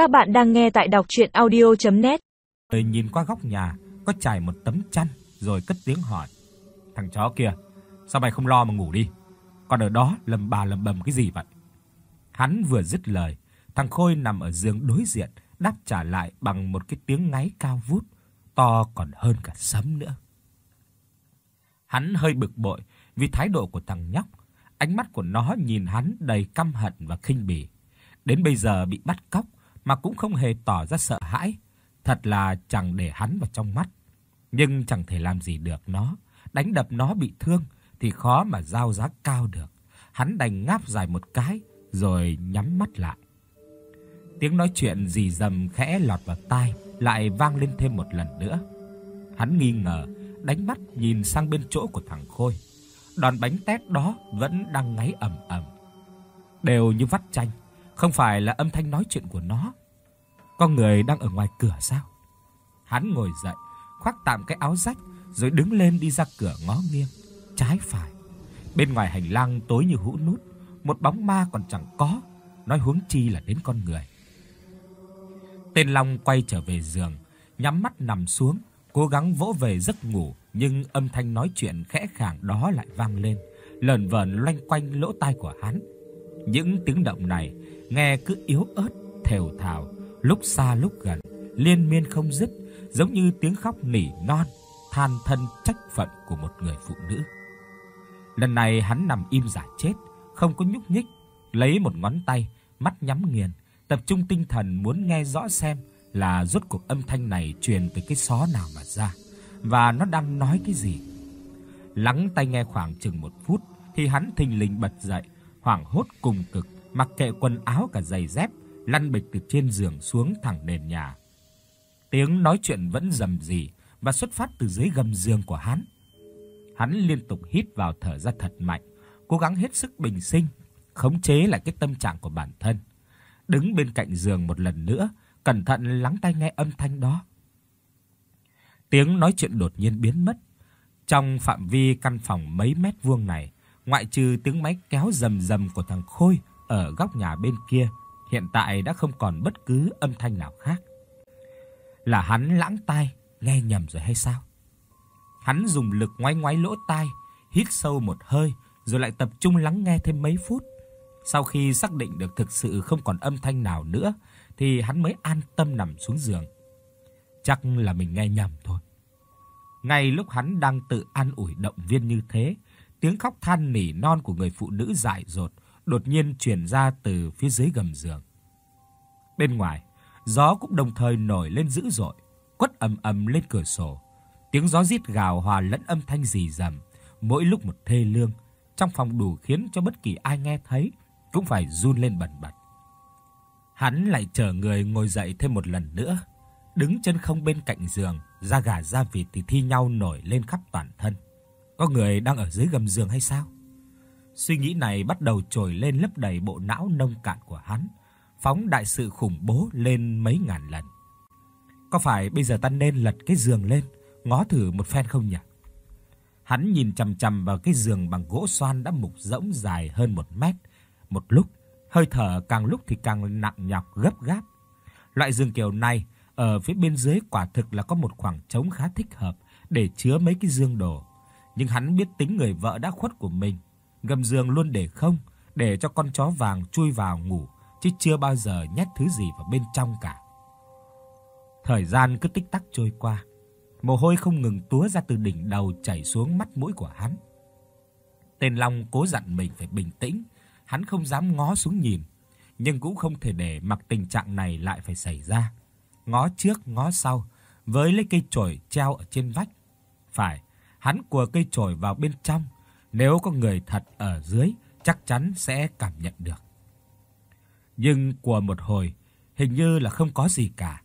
Các bạn đang nghe tại đọc audio net Người nhìn qua góc nhà, có trải một tấm chăn rồi cất tiếng hỏi: "Thằng chó kia, sao mày không lo mà ngủ đi? Còn ở đó lầm bà lầm bầm cái gì vậy?" Hắn vừa dứt lời, thằng Khôi nằm ở giường đối diện đáp trả lại bằng một cái tiếng ngáy cao vút, to còn hơn cả sấm nữa. Hắn hơi bực bội vì thái độ của thằng nhóc, ánh mắt của nó nhìn hắn đầy căm hận và khinh bỉ. Đến bây giờ bị bắt cóc mà cũng không hề tỏ ra sợ hãi, thật là chẳng để hắn vào trong mắt. Nhưng chẳng thể làm gì được nó, đánh đập nó bị thương thì khó mà giao giá cao được. Hắn đành ngáp dài một cái rồi nhắm mắt lại. Tiếng nói chuyện rì rầm khẽ lọt vào tai, lại vang lên thêm một lần nữa. Hắn nghi ngờ, đánh mắt nhìn sang bên chỗ của thằng Khôi. Đòn bánh tét đó vẫn đang ngáy ầm ầm. Đều như vắt chanh, không phải là âm thanh nói chuyện của nó. Có người đang ở ngoài cửa sao? Hắn ngồi dậy, khoác tạm cái áo rách rồi đứng lên đi ra cửa ngó nghiêng, trái phải. Bên ngoài hành lang tối như hũ nút, một bóng ma còn chẳng có, nói huống chi là đến con người. Tên Long quay trở về giường, nhắm mắt nằm xuống, cố gắng vỗ về giấc ngủ, nhưng âm thanh nói chuyện khẽ khàng đó lại vang lên, lờn vờn loanh quanh lỗ tai của hắn. Những tiếng động này nghe cứ yếu ớt, thều thào, lúc xa lúc gần, liên miên không dứt, giống như tiếng khóc nỉ non, than thân trách phận của một người phụ nữ. Lần này hắn nằm im giả chết, không có nhúc nhích, lấy một ngón tay, mắt nhắm nghiền, tập trung tinh thần muốn nghe rõ xem là rốt cuộc âm thanh này truyền từ cái xó nào mà ra và nó đang nói cái gì. Lắng tai nghe khoảng chừng một phút thì hắn thình lình bật dậy, hoảng hốt cùng cực, mặc kệ quần áo cả giày dép, lăn bịch từ trên giường xuống thẳng nền nhà. Tiếng nói chuyện vẫn rầm rì và xuất phát từ dưới gầm giường của hắn. Hắn liên tục hít vào thở ra thật mạnh, cố gắng hết sức bình sinh, khống chế lại cái tâm trạng của bản thân. Đứng bên cạnh giường một lần nữa, cẩn thận lắng tai nghe âm thanh đó. Tiếng nói chuyện đột nhiên biến mất. Trong phạm vi căn phòng mấy mét vuông này, ngoại trừ tiếng máy kéo rầm rầm của thằng Khôi ở góc nhà bên kia, hiện tại đã không còn bất cứ âm thanh nào khác. Là hắn lãng tai, nghe nhầm rồi hay sao? Hắn dùng lực ngoáy ngoáy lỗ tai, hít sâu một hơi rồi lại tập trung lắng nghe thêm mấy phút. Sau khi xác định được thực sự không còn âm thanh nào nữa thì hắn mới an tâm nằm xuống giường. Chắc là mình nghe nhầm thôi. Ngay lúc hắn đang tự an ủi động viên như thế, tiếng khóc than nỉ non của người phụ nữ dại dột đột nhiên truyền ra từ phía dưới gầm giường. Bên ngoài, gió cũng đồng thời nổi lên dữ dội, quất ầm ầm lên cửa sổ. Tiếng gió rít gào hòa lẫn âm thanh rì rầm, mỗi lúc một thê lương, trong phòng đủ khiến cho bất kỳ ai nghe thấy cũng phải run lên bần bật. Hắn lại chờ người ngồi dậy thêm một lần nữa, đứng chân không bên cạnh giường, da gà da vịt thì thi nhau nổi lên khắp toàn thân. Có người đang ở dưới gầm giường hay sao? Suy nghĩ này bắt đầu trồi lên lấp đầy bộ não nông cạn của hắn, phóng đại sự khủng bố lên mấy ngàn lần. Có phải bây giờ ta nên lật cái giường lên, ngó thử một phen không nhỉ? Hắn nhìn chằm chằm vào cái giường bằng gỗ xoan đã mục rỗng dài hơn một mét, một lúc, hơi thở càng lúc thì càng nặng nhọc gấp gáp. Loại giường kiểu này ở phía bên dưới quả thực là có một khoảng trống khá thích hợp để chứa mấy cái dương đồ. Nhưng hắn biết tính người vợ đã khuất của mình, gầm giường luôn để không, để cho con chó vàng chui vào ngủ, chứ chưa bao giờ nhét thứ gì vào bên trong cả. Thời gian cứ tích tắc trôi qua, mồ hôi không ngừng túa ra từ đỉnh đầu chảy xuống mắt mũi của hắn. Tên Long cố dặn mình phải bình tĩnh, hắn không dám ngó xuống nhìn, nhưng cũng không thể để mặc tình trạng này lại phải xảy ra. Ngó trước ngó sau, với lấy cây chổi treo ở trên vách. Phải, hắn quờ cây chổi vào bên trong, nếu có người thật ở dưới chắc chắn sẽ cảm nhận được. Nhưng của một hồi, hình như là không có gì cả.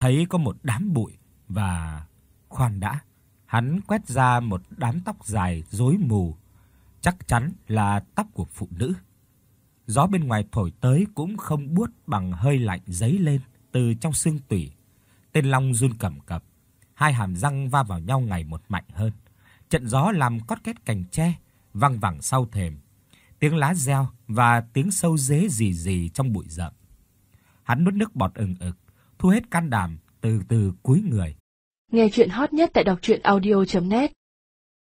Thấy có một đám bụi và khoan đã, hắn quét ra một đám tóc dài rối mù, chắc chắn là tóc của phụ nữ. Gió bên ngoài thổi tới cũng không buốt bằng hơi lạnh giấy lên từ trong xương tủy. Tên Long run cầm cập, hai hàm răng va vào nhau ngày một mạnh hơn. Trận gió làm cót két cành tre vang vẳng sau thềm, tiếng lá reo và tiếng sâu dế rì rì trong bụi rậm. Hắn nuốt nước bọt ừng ực, thu hết can đảm, từ từ cúi người. Nghe truyện hot nhất tại doctruyenaudio.net